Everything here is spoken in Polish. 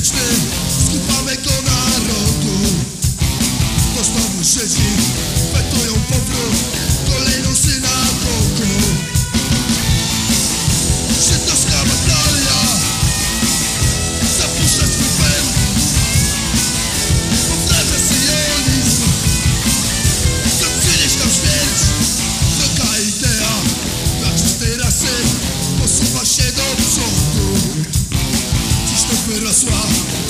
politycznym Skupamy go na rogu To znowu Żydzi swap.